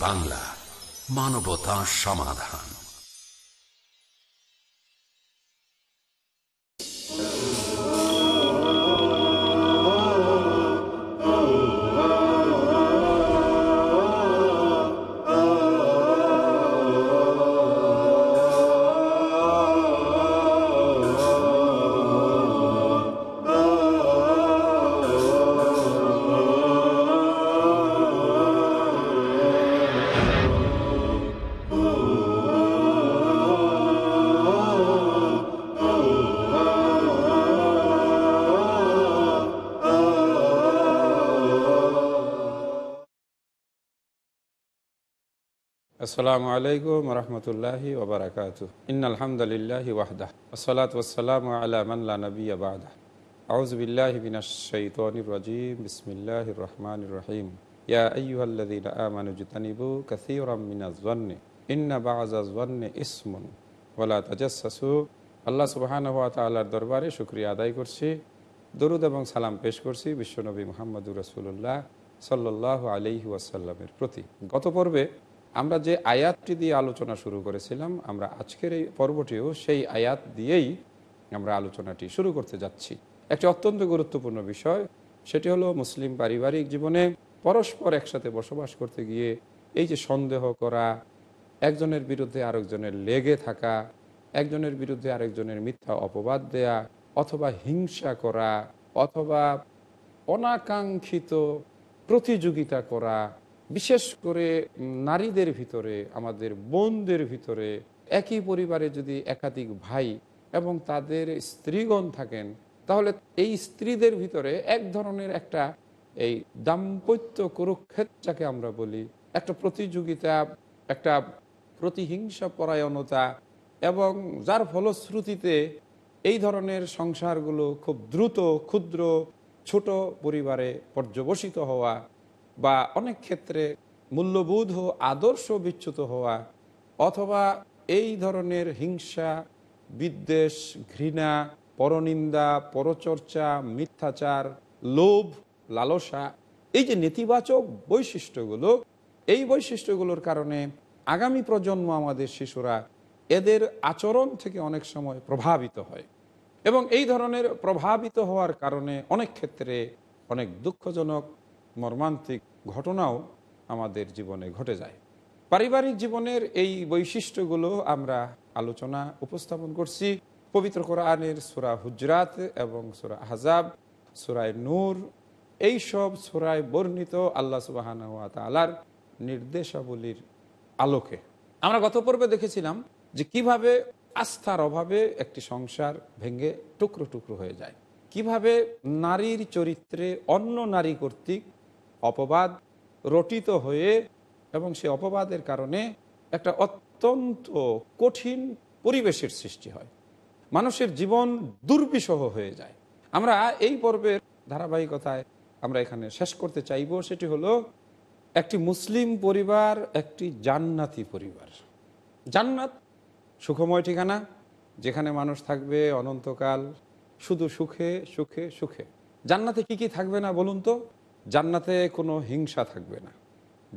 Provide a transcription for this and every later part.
বাংলা মানবতা সমাধান। আসসালামু আলাইকুম রহমতুল্লাহি ওবরাকাত ইন আলহামদুলিল্লাহ ওয়াহদাহ। আসসালাত ওসালাম আলা মাল্লা নবী আবাদা আউজবিল্লাহ বিনাশাইতানির রাজিম। বিসমিল্লাহ রহমান রহিম। ইয়া আইয়ুহাল্লাযীন আমানু জতানিবু কাসীরাম মিনাজ-যন্নি ইন্না বা'যাজ-যন্নি ইসমুন। ওয়ালা তাজাসসু আল্লাহ সুবহানাহু ওয়া তাআলার দরবারে শুকরিয়া আদায় করছি। দরুদ এবং সালাম পেশ করছি বিশ্বনবী মুহাম্মদুর রাসূলুল্লাহ সাল্লাল্লাহু আলাইহি ওয়াসাল্লামের প্রতি। গত পর্বে আমরা যে আয়াতটি দিয়ে আলোচনা শুরু করেছিলাম, আমরা আজকের এই পর্বটিও সেই আয়াত দিয়েই আমরা আলোচনাটি শুরু করতে যাচ্ছি। একটি অত্যন্ত গুরুত্বপূর্ণ বিষয়, সেটি হলো মুসলিম পারিবারিক জীবনে পরস্পর একসাথে বসবাস করতে গিয়ে এই যে সন্দেহ করা, একজনের বিরুদ্ধে আরেকজনের লেগে থাকা, একজনের বিরুদ্ধে আরেকজনের মিথ্যা অপবাদ দেয়া, অথবা হিংসা করা, অথবা অনাকাঙ্ক্ষিত প্রতিযোগিতা করা বিশেষ করে নারীদের ভিতরে, আমাদের বোনদের ভিতরে, একই পরিবারে যদি একাধিক ভাই এবং তাদের স্ত্রীগণ থাকেন, তাহলে এই স্ত্রীদের ভিতরে এক ধরনের একটা এই দাম্পত্য কুরুক্ষেত্রাকে আমরা বলি। একটা প্রতিযোগিতা, একটা প্রতিহিংসা পরায়ণতা এবং যার ফলশ্রুতিতে এই ধরনের সংসারগুলো খুব দ্রুত, ক্ষুদ্র, ছোট পরিবারে পর্যবসিত হওয়া বা অনেক ক্ষেত্রে মূল্যবোধ ও আদর্শ বিচ্যুত হওয়া অথবা এই ধরনের হিংসা, বিদ্বেষ, ঘৃণা, পরনিন্দা, পরচর্চা, মিথ্যাচার, লোভ, লালসা, এই যে নেতিবাচক বৈশিষ্ট্যগুলো, এই বৈশিষ্ট্যগুলোর কারণে আগামী প্রজন্ম আমাদের শিশুরা এদের আচরণ থেকে অনেক সময় প্রভাবিত হয় এবং এই ধরনের প্রভাবিত হওয়ার কারণে অনেক ক্ষেত্রে অনেক দুঃখজনক মর্মান্তিক ঘটনাও আমাদের জীবনে ঘটে যায়। পারিবারিক জীবনের এই বৈশিষ্ট্যগুলো আমরা আলোচনা উপস্থাপন করছি। পবিত্র কোরআনের সুরা হুজরাত এবং সুরা আহজাব সুরায় নূর, এই সব সুরায় বর্ণিত আল্লাহ সুবাহান তালার নির্দেশাবলীর আলোকে। আমরা গত পর্বে দেখেছিলাম যে কীভাবে আস্থার অভাবে একটি সংসার ভেঙে টুকরো টুকরো হয়ে যায়। কীভাবে নারীর চরিত্রে অন্য নারী কর্তৃক অপবাদ রটিত হয়ে এবং সে অপবাদের কারণে একটা অত্যন্ত কঠিন পরিবেশের সৃষ্টি হয়। মানুষের জীবন দুর্বিষহ হয়ে যায়। আমরা এই পর্বের ধারাবাহিকতায় আমরা এখানে শেষ করতে চাইব। সেটি হলো একটি মুসলিম পরিবার, একটি জান্নাতি পরিবার। জান্নাত সুখময় ঠিকানা, যেখানে মানুষ থাকবে অনন্তকাল শুধু সুখে সুখে সুখে। জান্নাতে কি কি থাকবে না বলুন তো? জান্নাতে কোনো হিংসা থাকবে না।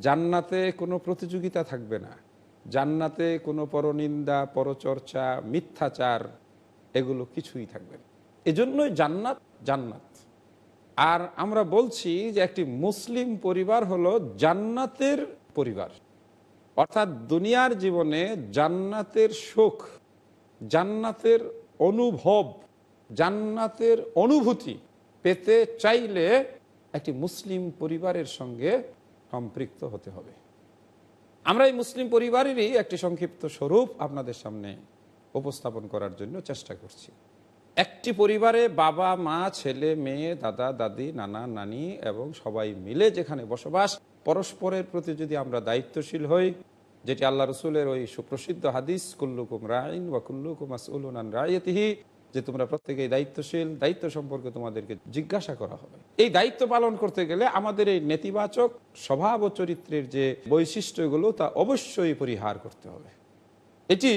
জান্নাতে কোনো প্রতিযোগিতা থাকবে না। জান্নাতে কোনো পরনিন্দা, পরচর্চা, মিথ্যাচার, এগুলো কিছুই থাকবে না। এজন্যই জান্নাত জান্নাত। আর আমরা বলছি যে একটি মুসলিম পরিবার হলো জান্নাতের পরিবার। অর্থাৎ দুনিয়ার জীবনে জান্নাতের সুখ, জান্নাতের অনুভব, জান্নাতের অনুভূতি পেতে চাইলে একটি মুসলিম পরিবারের সঙ্গে সম্পৃক্ত হতে হবে। আমরা এই মুসলিম পরিবারেরই একটি সংক্ষিপ্ত স্বরূপ আপনাদের সামনে উপস্থাপন করার জন্য চেষ্টা করছি। একটি পরিবারে বাবা, মা, ছেলে, মেয়ে, দাদা, দাদি, নানা, নানি এবং সবাই মিলে যেখানে বসবাস, পরস্পরের প্রতি যদি আমরা দায়িত্বশীল হই, যেটি আল্লাহ রসুলের ওই সুপ্রসিদ্ধ হাদিস, কুল্লুকুম রাইন ওয়া কুল্লুকুম আসউলুনান রায়তিহি যে তোমরা প্রত্যেকেই দায়িত্বশীল, দায়িত্ব সম্পর্কে তোমাদেরকে জিজ্ঞাসা করা হবে। এই দায়িত্ব পালন করতে গেলে আমাদের এই নেতিবাচক স্বভাব ও চরিত্রের যে বৈশিষ্ট্যগুলো তা অবশ্যই পরিহার করতে হবে। এটি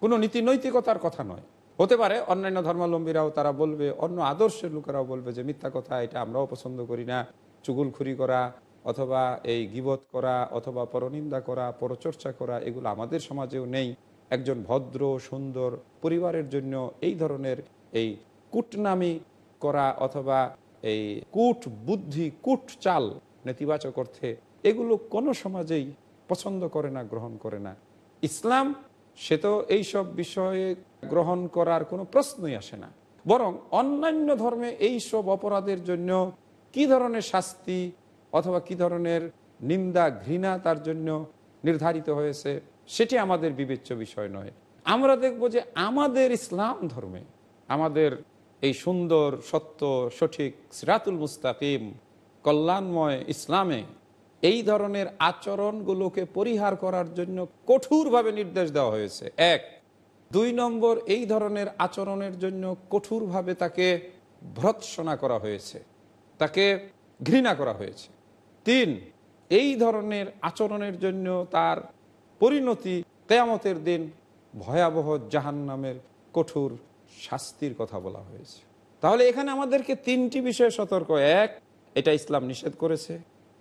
কোনো নীতি নৈতিকতার কথা নয়। হতে পারে অন্যান্য ধর্মাবলম্বীরাও তারা বলবে, অন্য আদর্শের লোকেরাও বলবে যে মিথ্যা কথা, এটা আমরাও পছন্দ করি না। চুগুলখুরি করা অথবা এই গিবত করা অথবা পরনিন্দা করা, পরচর্চা করা, এগুলো আমাদের সমাজেও নেই। একজন ভদ্র, সুন্দর পরিবারের জন্য এই ধরনের এই কুটনামি করা অথবা এই কুট বুদ্ধি, কুট চাল নেতিবাচক অর্থে এগুলো কোনো সমাজেই পছন্দ করে না, গ্রহণ করে না। ইসলাম, সে তো এইসব বিষয়ে গ্রহণ করার কোনো প্রশ্নই আসে না। বরং অন্যান্য ধর্মে এই সব অপরাধের জন্য কি ধরনের শাস্তি অথবা কি ধরনের নিন্দা, ঘৃণা তার জন্য নির্ধারিত হয়েছে? সেটি আমাদের বিবেচ্য বিষয় নয়। আমরা দেখব যে আমাদের ইসলাম ধর্মে আমাদের এই সুন্দর, সত্য, সঠিক সিরাতুল মুস্তাকিম, কল্যাণময় ইসলামে এই ধরনের আচরণগুলোকে পরিহার করার জন্য কঠোরভাবে নির্দেশ দেওয়া হয়েছে। এক, দুই নম্বর, এই ধরনের আচরণের জন্য কঠোরভাবে তাকে ভর্ৎসনা করা হয়েছে, তাকে ঘৃণা করা হয়েছে। তিন, এই ধরনের আচরণের জন্য তার পরিণতি কেয়ামতের দিন ভয়াবহ জাহান নামের কঠোর শাস্তির কথা বলা হয়েছে। তাহলে এখানে আমাদেরকে তিনটি বিষয়ে সতর্ক। এক, এটা ইসলাম নিষেধ করেছে।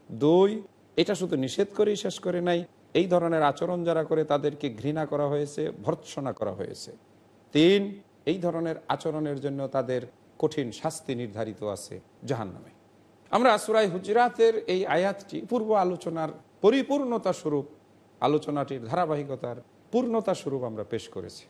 দুই, এটা শুধু নিষেধ করেই শেষ করে নাই। এই ধরনের আচরণ যারা করে তাদেরকে ঘৃণা করা হয়েছে, ভর্ৎসনা করা হয়েছে। তিন, এই ধরনের আচরণের জন্য তাদের কঠিন শাস্তি নির্ধারিত আছে জাহান নামে আমরা সুরাই হুজরাতের এই আয়াতটি পূর্ব আলোচনার পরিপূর্ণতা স্বরূপ আলোচনাটির ধারাবাহিকতার পূর্ণতা স্বরূপ আমরা পেশ করেছি।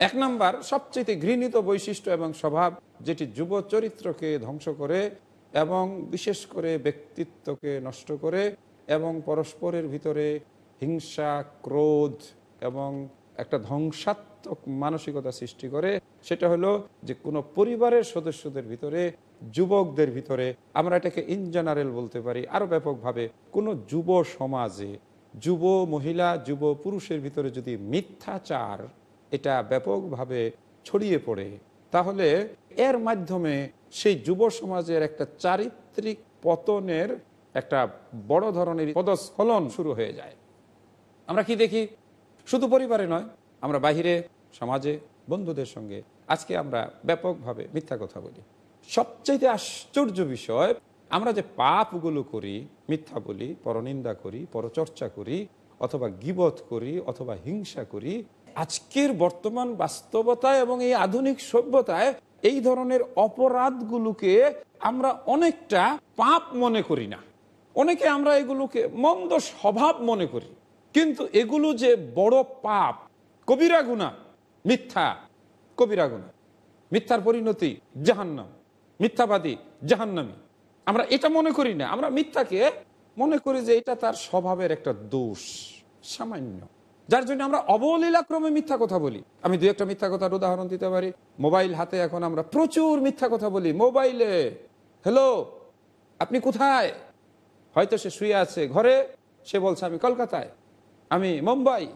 এক নাম্বার, সবচেয়ে ঘৃণিত বৈশিষ্ট্য এবং স্বভাব, যেটি যুব চরিত্রকে ধ্বংস করে এবং বিশেষ করে ব্যক্তিত্বকে নষ্ট করে এবং পরস্পরের ভিতরে হিংসা, ক্রোধ এবং একটা ধ্বংসাত্মক মানসিকতা সৃষ্টি করে। সেটা হলো যে কোনো পরিবারের সদস্যদের ভিতরে, যুবকদের ভিতরে, আমরা এটাকে ইন জেনারেল বলতে পারি, আরও ব্যাপকভাবে কোনো যুব সমাজে যুব মহিলা, যুব পুরুষের ভিতরে যদি মিথ্যাচার এটা ব্যাপকভাবে ছড়িয়ে পড়ে, তাহলে এর মাধ্যমে সেই যুব সমাজের একটা চারিত্রিক পতনের একটা বড় ধরনের পদস্খলন শুরু হয়ে যায়। আমরা কি দেখি? শুধু পরিবারে নয়, আমরা বাহিরে, সমাজে, বন্ধুদের সঙ্গে। আজকে আমরা ব্যাপকভাবে মিথ্যা কথা বলি। সবচাইতে আশ্চর্য বিষয় আমরা যে পাপগুলো করি, মিথ্যা বলি, পরনিন্দা করি, পরচর্চা করি, অথবা গিবত করি, অথবা হিংসা করি, আজকের বর্তমান বাস্তবতায় এবং এই আধুনিক সভ্যতায় এই ধরনের অপরাধগুলোকে আমরা অনেকটা পাপ মনে করি না। অনেকে আমরা এগুলোকে মন্দ স্বভাব মনে করি। কিন্তু এগুলো যে বড় পাপ, কবিরা গুণা, মিথ্যা, কবিরা গুণা। মিথ্যার পরিণতি জাহান্নাম, মিথ্যাবাদী জাহান্নামি। আমরা এটা মনে করি না। আমরা মিথ্যাকে মনে করি যে এটা তার স্বভাবের একটা দোষ, সামান্য। যার জন্য আমরা অবলীলাক্রমে মিথ্যা কথা বলি। আমি দু একটা মিথ্যা কথার উদাহরণ দিতে পারি। মোবাইল হাতে এখন আমরা প্রচুর মিথ্যা কথা বলি। মোবাইলে, হ্যালো, আপনি কোথায়? হয়তো সে শুয়ে আছে ঘরে। সে বলছে, আমি কলকাতায়। আমি মুম্বাই।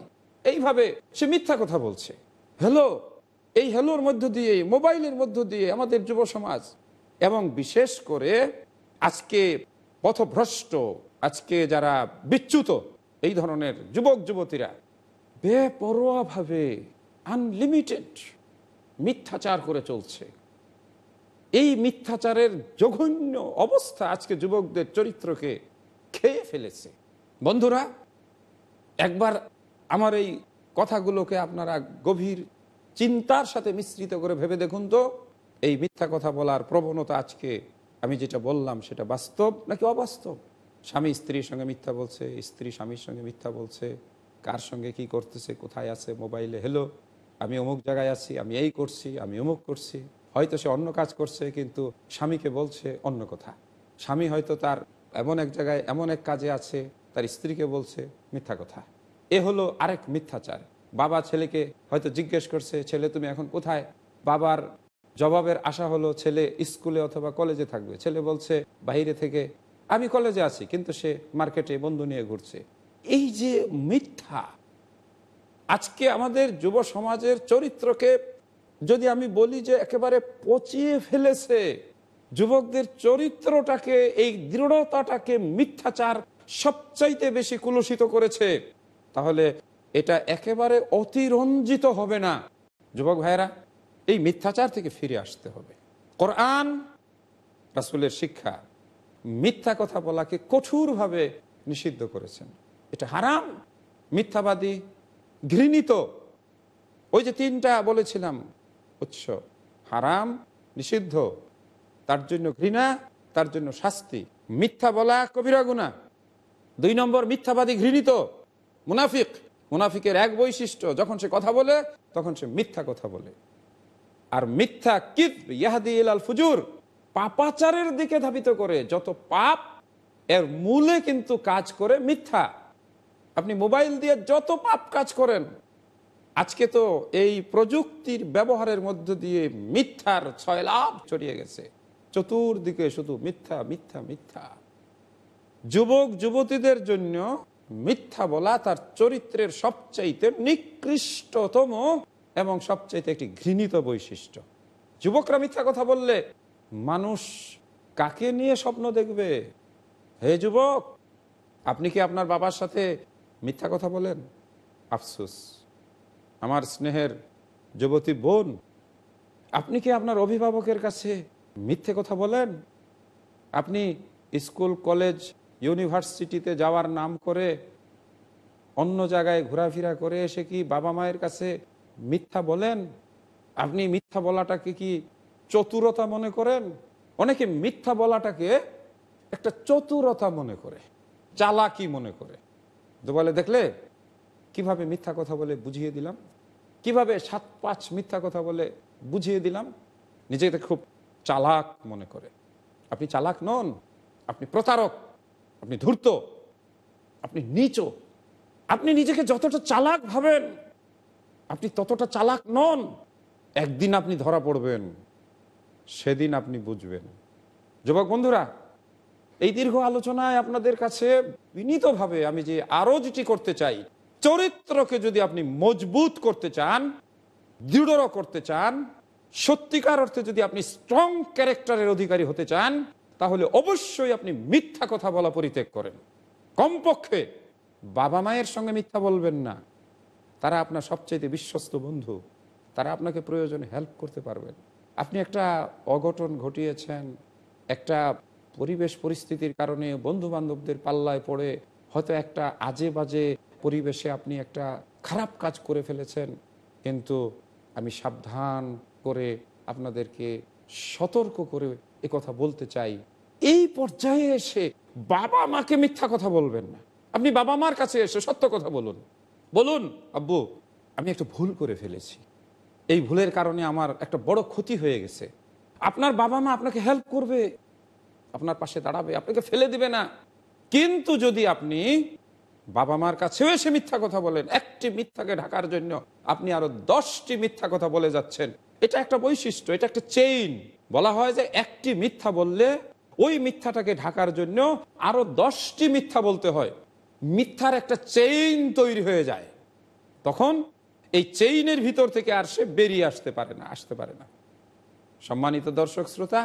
এইভাবে সে মিথ্যা কথা বলছে। হ্যালো, এই হ্যালোর মধ্য দিয়ে মোবাইলের মধ্য দিয়ে আমাদের যুব সমাজ এবং বিশেষ করে আজকে পথভ্রষ্ট, আজকে যারা বিচ্যুত, এই ধরনের যুবক, যুবতীরা বেপরোয়াভাবে আনলিমিটেড মিথ্যাচার করে চলছে। এই মিথ্যাচারের জঘন্য অবস্থা আজকে যুবকদের চরিত্রকে খেয়ে ফেলেছে। বন্ধুরা, একবার আমার এই কথাগুলোকে আপনারা গভীর চিন্তার সাথে মিশ্রিত করে ভেবে দেখুন তো। এই মিথ্যা কথা বলার প্রবণতা আজকে আমি যেটা বললাম সেটা বাস্তব নাকি অবাস্তব? স্বামী স্ত্রীর সঙ্গে মিথ্যা বলছে, স্ত্রী স্বামীর সঙ্গে মিথ্যা বলছে, কার সঙ্গে কি করতেছে, কোথায় আছে, মোবাইলে হেলো আমি অমুক জায়গায় আছি, আমি এই করছি, আমি অমুক করছি। হয়তো সে অন্য কাজ করছে, কিন্তু স্বামীকে বলছে অন্য কথা। স্বামী হয়তো তার এমন এক জায়গায় এমন এক কাজে আছে, তার স্ত্রীকে বলছে মিথ্যা কথা। এ হলো আরেক মিথ্যাচার। বাবা ছেলেকে হয়তো জিজ্ঞেস করছে, ছেলে, তুমি এখন কোথায়? বাবার জবাবের আশা হলো ছেলে স্কুলে অথবা কলেজে থাকবে। ছেলে বলছে বাইরে থেকে আমি কলেজে আছি, কিন্তু সে মার্কেটে বন্ধু নিয়ে ঘুরছে। এই যে মিথ্যা, আজকে আমাদের যুব সমাজের চরিত্রকে যদি আমি বলি যে একেবারে পচিয়ে ফেলেছে, যুবকদের চরিত্রটাকে, এই দৃঢ়তাটাকে মিথ্যাচার সবচাইতে বেশি কুলসিত করেছে, তাহলে এটা একেবারে অতিরঞ্জিত হবে না। যুবক ভাইয়েরা এই মিথ্যাচার থেকে ফিরে আসতে হবে। কোরআন, রাসুলের শিক্ষা, মিথ্যা কথা বলাকে কঠোরভাবে নিষিদ্ধ করেছেন। এটা হারাম, মিথ্যাবাদী, ঘৃণিত। ওই যে তিনটা বলেছিলাম, উৎস হারাম, নিষিদ্ধ, তার জন্য ঘৃণা, তার জন্য শাস্তি। মিথ্যা বলা কবিরা গুণা দুই নম্বর, মিথ্যাবাদী, ঘৃণিত, মুনাফিক। মুনাফিকের এক বৈশিষ্ট্য, যখন সে কথা বলে, তখন সে মিথ্যা কথা বলে। আর মিথ্যা কিদ ইয়াহাদি ফুজুর, পাপাচারের দিকে ধাবিত করে যত পাপ, এর মূলে কিন্তু কাজ করে মিথ্যা। আপনি মোবাইল দিয়ে যত পাপ কাজ করেন, আজকে তো এই প্রযুক্তির ব্যবহারের মধ্য দিয়ে মিথ্যার ছয় লাভ ছড়িয়ে গেছে। চতুর্দিকে শুধু মিথ্যা মিথ্যা মিথ্যা। যুবক, যুবতীদের জন্য মিথ্যা বলা তার চরিত্রের সবচাইতে নিকৃষ্টতম এবং সবচাইতে একটি ঘৃণিত বৈশিষ্ট্য। যুবকরা মিথ্যা কথা বললে মানুষ কাকে নিয়ে স্বপ্ন দেখবে? হে যুবক, আপনি কি আপনার বাবার সাথে মিথ্যা কথা বলেন? আফসুস। আমার স্নেহের যুবতী বোন, আপনি কি আপনার অভিভাবকের কাছে মিথ্যে কথা বলেন? আপনি স্কুল, কলেজ, ইউনিভার্সিটিতে যাওয়ার নাম করে অন্য জায়গায় ঘোরাফেরা করে এসে কি বাবা মায়ের কাছে মিথ্যা বলেন? আপনি মিথ্যা বলাটাকে কি চতুরতা মনে করেন? অনেকে মিথ্যা বলাটাকে একটা চতুরতা মনে করে, চালাকি মনে করে। তো বলে দেখলে কীভাবে মিথ্যা কথা বলে বুঝিয়ে দিলাম? কীভাবে সাত পাঁচ মিথ্যা কথা বলে বুঝিয়ে দিলাম? নিজেকে খুব চালাক মনে করে। আপনি চালাক নন, আপনি প্রতারক, আপনি ধূর্ত, আপনি নিচ। আপনি নিজেকে যতটা চালাক ভাবেন আপনি ততটা চালাক নন। একদিন আপনি ধরা পড়বেন, সেদিন আপনি বুঝবেন। যুবক বন্ধুরা, এই দীর্ঘ আলোচনায় আপনাদের কাছে বিনীতভাবে আমি যে আরও যেটি করতে চাই, চরিত্রকে যদি আপনি মজবুত করতে চান, দৃঢ় করতে চান, সত্যিকার অর্থে যদি আপনি স্ট্রং ক্যারেক্টারের অধিকারী হতে চান, তাহলে অবশ্যই আপনি মিথ্যা কথা বলা পরিত্যাগ করেন। কমপক্ষে বাবা মায়ের সঙ্গে মিথ্যা বলবেন না। তারা আপনার সবচেয়ে বিশ্বস্ত বন্ধু। তারা আপনাকে প্রয়োজনে হেল্প করতে পারবেন। আপনি একটা অঘটন ঘটিয়েছেন, একটা পরিবেশ পরিস্থিতির কারণে বন্ধু বান্ধবদের পাল্লায় পড়ে হয়তো একটা আজে বাজে পরিবেশে আপনি একটা খারাপ কাজ করে ফেলেছেন। কিন্তু আমি সাবধান করে আপনাদেরকে সতর্ক করে এ কথা বলতে চাই। এই পর্যায়ে এসে বাবা মাকে মিথ্যা কথা বলবেন না। আপনি বাবা মার কাছে এসে সত্য কথা বলুন। বলুন, আব্বু, আমি একটা ভুল করে ফেলেছি। এই ভুলের কারণে আমার একটা বড় ক্ষতি হয়ে গেছে। আপনার বাবা মা আপনাকে হেল্প করবে। আপনার পাশে দাঁড়াবে, আপনাকে ফেলে দিবে না। কিন্তু যদি আপনি বাবা মার কাছেও এসে মিথ্যা কথা বলেন, একটি মিথ্যাকে ঢাকার জন্য আপনি আরও দশটি মিথ্যা কথা বলে যাচ্ছেন, এটা একটা বৈশিষ্ট্য, এটা একটা চেইন বলা হয় যে একটি মিথ্যা বললে ওই মিথ্যাটাকে ঢাকার জন্য আরও দশটি মিথ্যা বলতে হয়। মিথ্যার একটা চেইন তৈরি হয়ে যায়। তখন এই চেইনের ভিতর থেকে আর সে বেরিয়ে আসতে পারে না, আসতে পারে না। সম্মানিত দর্শক শ্রোতা,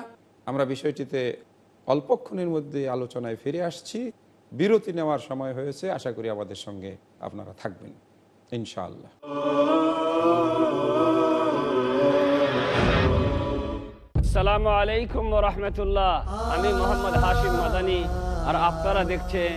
আমরা বিষয়টিতে অল্পক্ষণের মধ্যে আলোচনায় ফিরে আসছি। বিরতি নেওয়ার সময় হয়েছে, আশা করি আমাদের সঙ্গে আপনারা থাকবেন, ইনশাআল্লাহ। আসসালামু আলাইকুম রহমতুল্লাহ। আমি মোহাম্মদ হাশিম মাদানি, আর আপনারা দেখছেন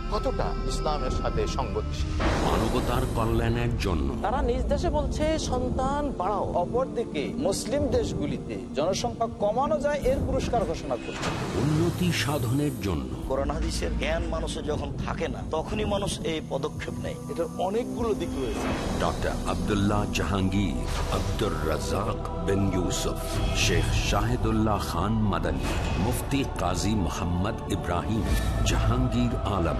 কতটা ইসলামের সাথে সংগতিশীল? মানবতার কল্যাণের জন্য। তারা নিজ দেশে বলছে সন্তান বাড়াও। অপরদিকে মুসলিম দেশগুলিতে জনসংখ্যা কমানো যায় এর পুরস্কার ঘোষণা করছে। উন্নতি সাধনের জন্য। কোরআন হাদিসের জ্ঞান মানুষের যখন থাকে না তখনই মানুষ এই পদক্ষেপ নেয়। এটার অনেকগুলো দিক রয়েছে। Doctor Abdullah Jahangir Abdur Razzak bin Yusuf Sheikh Shahidullah Khan Madani Mufti Kazi Mohammad Ibrahim Jahangir Alam.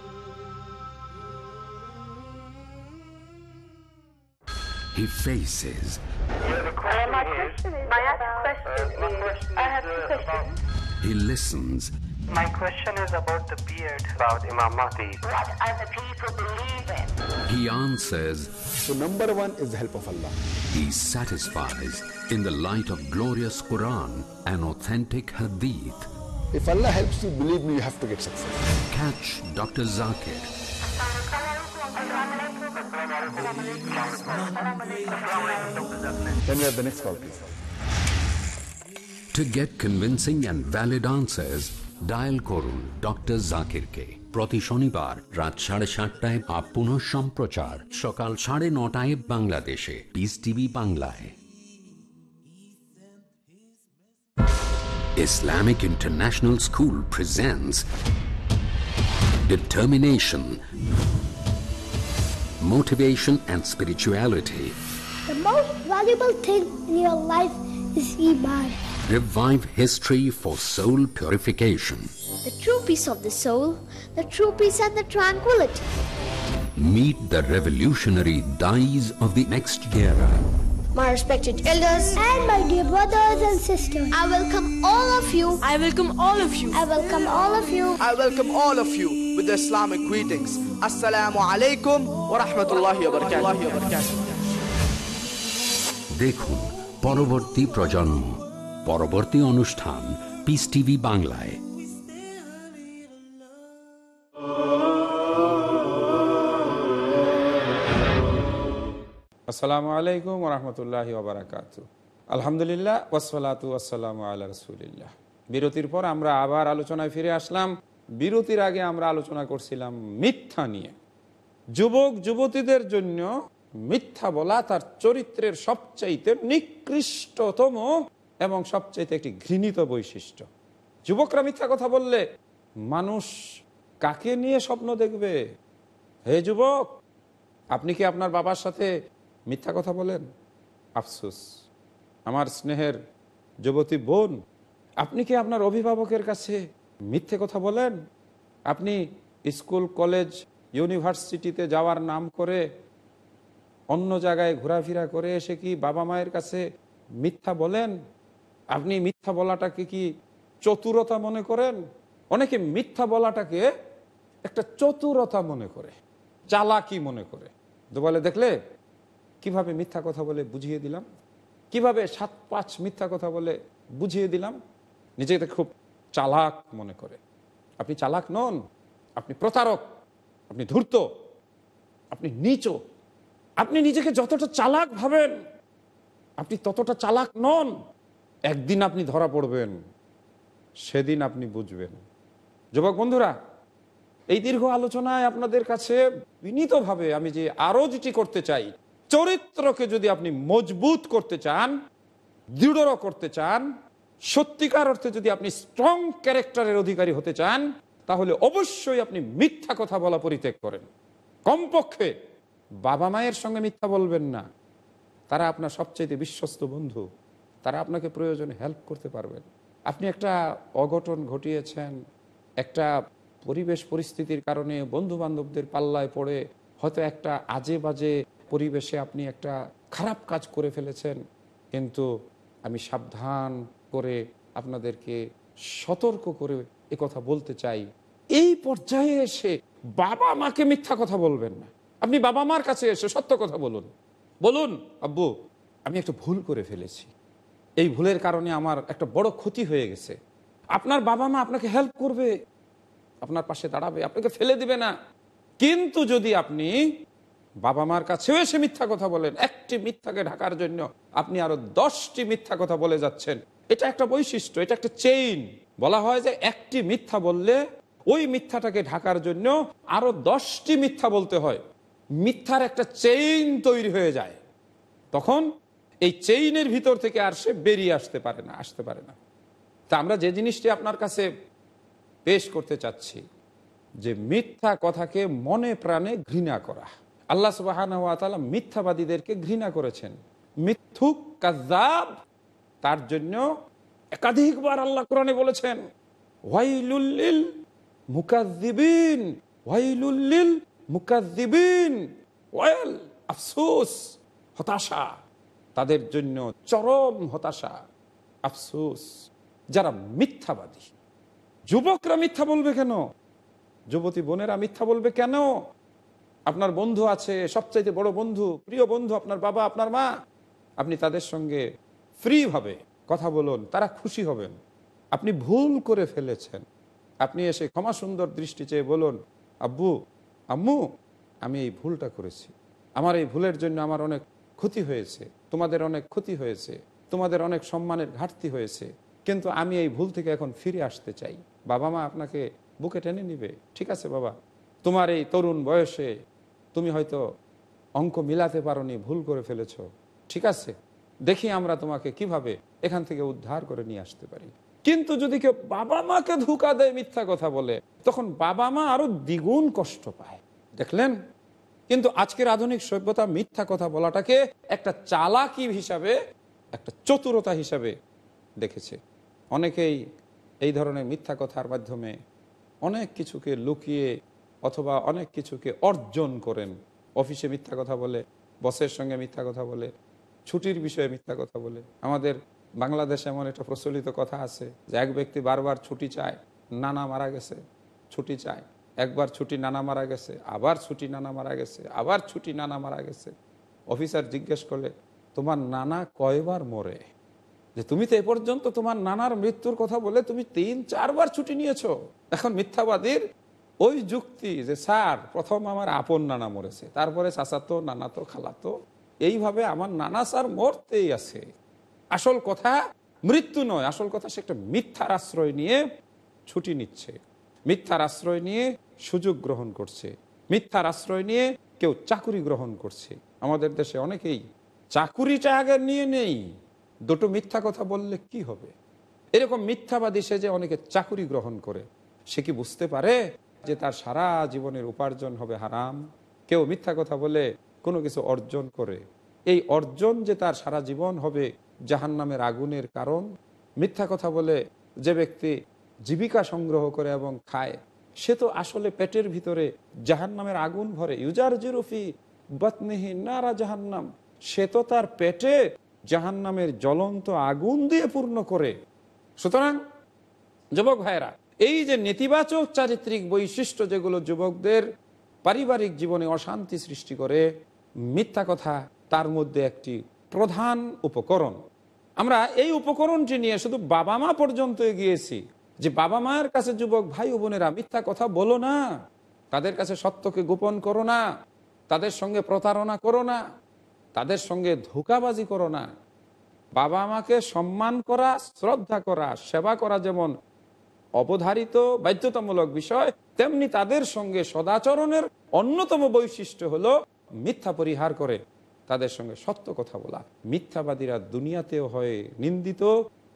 He faces. Uh, uh, my question is, my question is, I have two uh, questions. He listens. My question is about the beard, about Imam Mahdi. What are the people believe in? He answers. So number one is the help of Allah. He satisfies in the light of glorious Quran and authentic Hadith. If Allah helps you, believe me, you have to get success. Catch Dr. Zakir Then we have the next call, please. to get convincing and valid answers. Dial করুন doctor জাকিরকে প্রতি শনিবার রাত সাড়ে সাতটায় up পুনঃ সম্প্রচার সকাল সাড়ে নটায় বাংলাদেশে পিস টিভি বাংলায় Islamic International School presents Determination, Motivation and Spirituality. The most valuable thing in your life is Iman. Revive history for soul purification. The true peace of the soul, the true peace and the tranquility. Meet the revolutionary dyes of the next era. My respected elders and my dear brothers and sisters, I welcome all of you. I welcome all of you. I welcome all of you. I welcome all of you with the Islamic greetings. Assalamu alaikum wa rahmatullahi wa barakatuh. দেখুন পরবর্তী প্রজন্ম পরবর্তী অনুষ্ঠান piece TV বাংলায় আসসালামু আলাইকুম রহমতুল্লাহ ওবরাকাত আলহামদুলিল্লাহ ওসলাতু আসসালাম আল্লাহ রসুলিল্লাহ বিরতির পর আমরা আবার আলোচনায় ফিরে আসলাম বিরতির আগে আমরা আলোচনা করছিলাম মিথ্যা নিয়ে। যুবক, যুবতীদের জন্য মিথ্যা বলা তার চরিত্রের সবচাইতে নিকৃষ্টতম এবং সবচাইতে একটি ঘৃণিত বৈশিষ্ট্য। যুবকরা মিথ্যা কথা বললে মানুষ কাকে নিয়ে স্বপ্ন দেখবে? হে যুবক, আপনি কি আপনার বাবার সাথে মিথ্যা কথা বলেন? আফসুস। আমার স্নেহের যুবতী বোন, আপনি কি আপনার অভিভাবকের কাছে মিথ্যে কথা বলেন? আপনি স্কুল, কলেজ, ইউনিভার্সিটিতে যাওয়ার নাম করে অন্য জায়গায় ঘোরাফেরা করে এসে কি বাবা মায়ের কাছে মিথ্যা বলেন? আপনি মিথ্যা বলাটাকে কি চতুরতা মনে করেন? অনেকে মিথ্যা বলাটাকে একটা চতুরতা মনে করে, চালাকি মনে করে। তো বলে দেখলে কীভাবে মিথ্যা কথা বলে বুঝিয়ে দিলাম? কীভাবে সাত পাঁচ মিথ্যা কথা বলে বুঝিয়ে দিলাম? নিজেকে খুব চালাক মনে করে। আপনি চালাক নন, আপনি প্রতারক, আপনি ধূর্ত, আপনি নিচ। আপনি নিজেকে যতটা চালাক ভাবেন, আপনি ততটা চালাক নন। একদিন আপনি ধরা পড়বেন, সেদিন আপনি বুঝবেন। যুবক বন্ধুরা, এই দীর্ঘ আলোচনায় আপনাদের কাছে বিনীতভাবে আমি যে আরও যেটি করতে চাই, চরিত্রকে যদি আপনি মজবুত করতে চান, দৃঢ় করতে চান সত্যিকার অর্থে যদি আপনি স্ট্রং ক্যারেক্টারের অধিকারী হতে চান, তাহলে অবশ্যই আপনি মিথ্যা কথা বলা পরিত্যাগ করেন। কমপক্ষে বাবা মায়ের সঙ্গে মিথ্যা বলবেন না। তারা আপনার সবচেয়ে বিশ্বস্ত বন্ধু। তারা আপনাকে প্রয়োজনে হেল্প করতে পারবেন। আপনি একটা অঘটন ঘটিয়েছেন, একটা পরিবেশ পরিস্থিতির কারণে বন্ধু বান্ধবদের পাল্লায় পড়ে হয়তো একটা আজে বাজে পরিবেশে আপনি একটা খারাপ কাজ করে ফেলেছেন। কিন্তু আমি সাবধান করে আপনাদেরকে সতর্ক করে এ কথা বলতে চাই। এই পর্যায়ে এসে বাবা মাকে মিথ্যা কথা বলবেন না। আপনি বাবা মার কাছে এসে সত্য কথা বলুন। বলুন, আব্বু, আমি একটা ভুল করে ফেলেছি। এই ভুলের কারণে আমার একটা বড় ক্ষতি হয়ে গেছে। আপনার বাবা মা আপনাকে হেল্প করবে। আপনার পাশে দাঁড়াবে, আপনাকে ফেলে দিবে না। কিন্তু যদি আপনি বাবা মার কাছেও এসে মিথ্যা কথা বলেন, একটি মিথ্যাকে ঢাকার জন্য আপনি আরও দশটি মিথ্যা কথা বলে যাচ্ছেন। এটা একটা বৈশিষ্ট্য, এটা একটা চেইন বলা হয় যে একটি মিথ্যা বললে ওই মিথ্যাটাকে ঢাকার জন্য আরও দশটি মিথ্যা বলতে হয়। মিথ্যার একটা চেইন তৈরি হয়ে যায়। তখন এই চেইনের ভিতর থেকে আর সে বেরিয়ে আসতে পারে না, আসতে পারে না। তা আমরা যে জিনিসটি আপনার কাছে পেশ করতে চাচ্ছি, যে মিথ্যা কথাকে মনে প্রাণে ঘৃণা করা। আল্লাহ সুবাহ মিথ্যাবাদীদেরকে ঘৃণা করেছেন। মিথ্যুক কাজাব তার জন্য একাধিকবার আল্লাহ কোরআনে বলেছেন ওয়াইলুল্লিল মুকাদ্দিবিন ওয়াইলুল্লিল মুকাদ্দিবিন ওয়াইল আফসোস, হতাশা। তাদের জন্য চরম হতাশা, আফসোস। যারা মিথ্যাবাদী, যুবকরা মিথ্যা বলবে কেন? যুবতী বোনেরা মিথ্যা বলবে কেন? আপনার বন্ধু আছে, সবচাইতে বড় বন্ধু, প্রিয় বন্ধু, আপনার বাবা, আপনার মা, আপনি তাদের সঙ্গে ফ্রিভাবে কথা বলুন, তারা খুশি হবেন। আপনি ভুল করে ফেলেছেন। আপনি এসে ক্ষমা সুন্দর দৃষ্টি চেয়ে বলুন, আব্বু, আম্মু, আমি এই ভুলটা করেছি। আমার এই ভুলের জন্য আমার অনেক ক্ষতি হয়েছে। তোমাদের অনেক ক্ষতি হয়েছে। তোমাদের অনেক সম্মানের ঘাটতি হয়েছে। কিন্তু আমি এই ভুল থেকে এখন ফিরে আসতে চাই। বাবা মা আপনাকে বুকে টেনে নিবে। ঠিক আছে বাবা। তোমার এই তরুণ বয়সে তুমি হয়তো অঙ্ক মিলাতে পারোনি, ভুল করে ফেলেছ। ঠিক আছে। দেখি আমরা তোমাকে কীভাবে এখান থেকে উদ্ধার করে নিয়ে আসতে পারি। কিন্তু যদি কেউ বাবা মাকে ধোকা দেয় মিথ্যা কথা বলে, তখন বাবা মা আরও দ্বিগুণ কষ্ট পায়। দেখলেন? কিন্তু আজকের আধুনিক সভ্যতা মিথ্যা কথা বলাটাকে একটা চালাকি হিসাবে, একটা চতুরতা হিসাবে দেখেছে। অনেকেই এই ধরনের মিথ্যা কথার মাধ্যমে অনেক কিছুকে লুকিয়ে অথবা অনেক কিছুকে অর্জন করেন। অফিসে মিথ্যা কথা বলে, বসের সঙ্গে মিথ্যা কথা বলে ছুটির বিষয়ে মিথ্যা কথা বলে। আমাদের বাংলাদেশে এমন একটা প্রচলিত কথা আছে যে এক ব্যক্তি বারবার ছুটি চায়, নানা মারা গেছে, ছুটি চায়। একবার ছুটি নানা মারা গেছে, আবার ছুটি নানা মারা গেছে, আবার ছুটি নানা মারা গেছে। অফিসার জিজ্ঞেস করলে, তোমার নানা কয়বার মরে? যে, তুমি তো এ পর্যন্ত তোমার নানার মৃত্যুর কথা বলে তুমি তিন, চারবার ছুটি নিয়েছো। এখন মিথ্যাবাদীর ওই যুক্তি যে, স্যার, প্রথম আমার আপন নানা মরেছে, তারপরে চাচাতো, নানাতো, খালাতো এইভাবে আমার নানা স্যার মরতেই আছে। আসল কথা, মৃত্যু নয়, আসল কথা সে একটা মিথ্যার আশ্রয় নিয়ে ছুটি নিচ্ছে। মিথ্যার আশ্রয় নিয়ে সুযোগ গ্রহণ করছে। মিথ্যার আশ্রয় নিয়ে কেউ চাকুরি গ্রহণ করছে। আমাদের দেশে অনেকেই চাকুরিটা আগে নিয়ে নেই, দুটো মিথ্যা কথা বললে কি হবে? এরকম মিথ্যাবাদী সে যে অনেকে চাকুরি গ্রহণ করে, সে কি বুঝতে পারে যে তার সারা জীবনের উপার্জন হবে হারাম? কেউ মিথ্যা কথা বলে কোনো কিছু অর্জন করে। এই অর্জন যে তার সারা জীবন হবে জাহান নামের আগুনের কারণ, মিথ্যা কথা বলে যে ব্যক্তি জীবিকা সংগ্রহ করে এবং খায়, সে তো আসলে পেটের ভিতরে জাহান নামের আগুন ভরে। ইউজার জিরুফি বতনিহি নারা জাহান্নাম। সে তো তার পেটে জাহান নামের জ্বলন্ত আগুন দিয়ে পূর্ণ করে। সুতরাং যুবক ভাইরা এই যে নেতিবাচক চারিত্রিক বৈশিষ্ট্য যেগুলো যুবকদের পারিবারিক জীবনে অশান্তি সৃষ্টি করে মিথ্যা কথা তার মধ্যে একটি প্রধান উপকরণ। আমরা এই উপকরণটি নিয়ে শুধু বাবা মা পর্যন্ত গিয়েছি যে বাবা মায়ের কাছে যুবক ভাই বোনেরা মিথ্যা কথা বলো না। তাদের কাছে সত্যকে গোপন করো না। তাদের সঙ্গে প্রতারণা করো না। তাদের সঙ্গে ধোকাবাজি করো না। বাবা মাকে সম্মান করা, শ্রদ্ধা করা, সেবা করা যেমন অবধারিত, বাধ্যতামূলক বিষয়, তেমনি তাদের সঙ্গে সদাচরণের অন্যতম বৈশিষ্ট্য হলো মিথ্যা পরিহার করে তাদের সঙ্গে সত্য কথা বলা। মিথ্যাবাদীরা দুনিয়াতেও হয় নিন্দিত,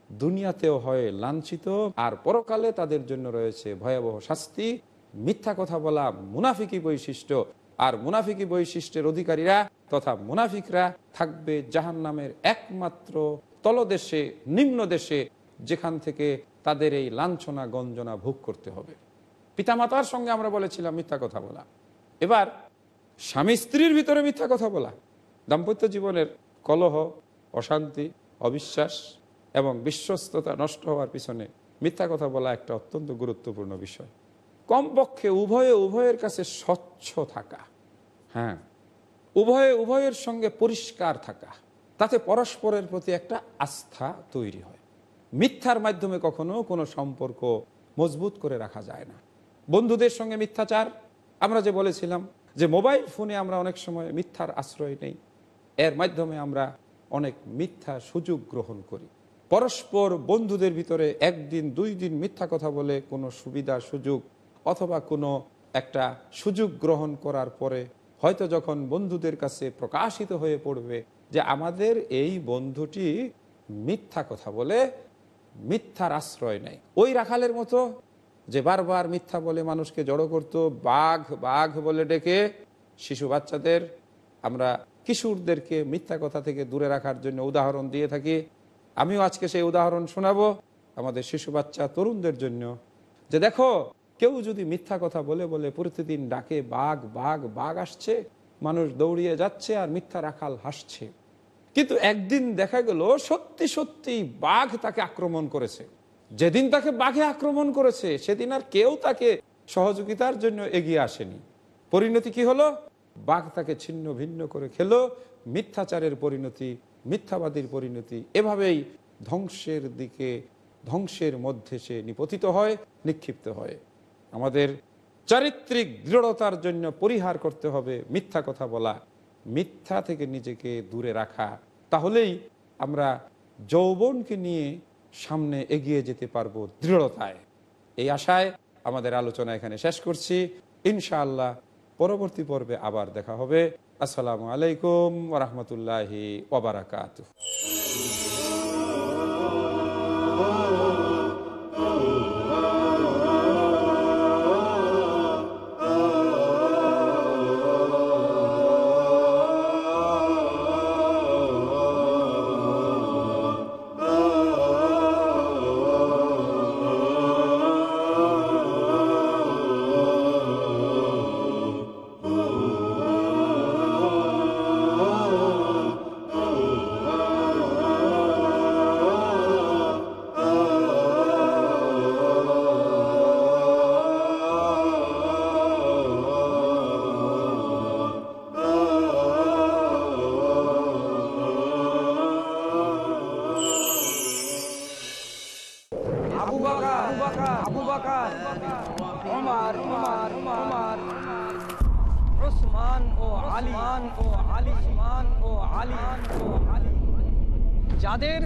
দুনিয়াতেও হয় লাঞ্ছিত, আর পরকালে তাদের জন্য রয়েছে ভয়াবহ শাস্তি। মিথ্যা কথা বলা মুনাফিকি বৈশিষ্ট্য, আর মুনাফিকি বৈশিষ্ট্যের অধিকারীরা তথা মুনাফিকরা থাকবে জাহান নামের একমাত্র তলদেশে, নিম্ন দেশে, যেখান থেকে তাদের এই লাঞ্ছনা, গঞ্জনা ভোগ করতে হবে। পিতামাতার সঙ্গে আমরা বলেছিলাম মিথ্যা কথা বলা। এবার স্বামী স্ত্রীর ভিতরে মিথ্যা কথা বলা। দাম্পত্য জীবনের কলহ, অশান্তি, অবিশ্বাস এবং বিশ্বস্ততা নষ্ট হওয়ার পিছনে মিথ্যা কথা বলা একটা অত্যন্ত গুরুত্বপূর্ণ বিষয়। কমপক্ষে উভয়ে উভয়ের কাছে স্বচ্ছ থাকা। হ্যাঁ উভয়ে উভয়ের সঙ্গে পরিষ্কার থাকা। তাতে পরস্পরের প্রতি একটা আস্থা তৈরি হয়। মিথ্যার মাধ্যমে কখনো কোনো সম্পর্ক মজবুত করে রাখা যায় না। বন্ধুদের সঙ্গে মিথ্যাচার, আমরা যে বলেছিলাম যে মোবাইল ফোনে আমরা অনেক সময় মিথ্যার আশ্রয় নেই। এর মাধ্যমে আমরা অনেক মিথ্যা সুযোগ গ্রহণ করি। পরস্পর বন্ধুদের ভিতরে একদিন, দুই দিন মিথ্যা কথা বলে কোনো সুবিধা, সুযোগ অথবা কোনো একটা সুযোগ গ্রহণ করার পরে হয়তো যখন বন্ধুদের কাছে প্রকাশিত হয়ে পড়বে যে আমাদের এই বন্ধুটি মিথ্যা কথা বলে, মিথ্যার আশ্রয় নেয়। ওই রাখালের মতো যে বারবার মিথ্যা বলে মানুষকে জড়ো করত, বাঘ বাঘ বলে ডেকে শিশু বাচ্চাদের আমরা কিশোরদেরকে মিথ্যা কথা থেকে দূরে রাখার জন্য উদাহরণ দিয়ে থাকি। আমিও আজকে সেই উদাহরণ শোনাবো আমাদের শিশু বাচ্চা তরুণদের জন্য। যে দেখো, কেউ যদি মিথ্যা কথা বলে বলে প্রতিদিন ডাকে, বাঘ বাঘ বাঘ আসছে, মানুষ দৌড়িয়ে যাচ্ছে আর মিথ্যা রাখাল হাসছে। কিন্তু একদিন দেখা গেল সত্যি সত্যি বাঘ তাকে আক্রমণ করেছে। যেদিন তাকে বাঘে আক্রমণ করেছে, সেদিন আর কেউ তাকে সহযোগিতার জন্য এগিয়ে আসেনি। পরিণতি কি হলো? বাঘ তাকে ছিন্ন ভিন্ন করে খেলো। মিথ্যাচারের পরিণতি, মিথ্যাবাদীর পরিণতি এভাবেই ধ্বংসের দিকে, ধ্বংসের মধ্যে সে নিপতিত হয়, নিক্ষিপ্ত হয়। আমাদের চারিত্রিক দৃঢ়তার জন্য পরিহার করতে হবে মিথ্যা কথা বলা। মিথ্যা থেকে নিজেকে দূরে রাখা। তাহলেই আমরা যৌবনকে নিয়ে সামনে এগিয়ে যেতে পারব দৃঢ়তায়। এই আশায় আমাদের আলোচনা এখানে শেষ করছি। ইনশাআল্লাহ পরবর্তী পর্বে আবার দেখা হবে। আসসালামু আলাইকুম ওরহমতুল্লাহি ওবরাকাত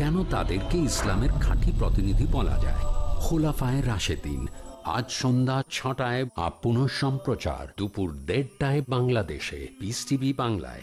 কেন তাদেরকে ইসলামের খাঁটি প্রতিনিধি বলা যায়? খোলাফায় রাশেদিন, আজ সন্ধ্যা ছটায় আপ সম্প্রচার দুপুর দেড়টায় বাংলাদেশে পিস টিভি বাংলায়।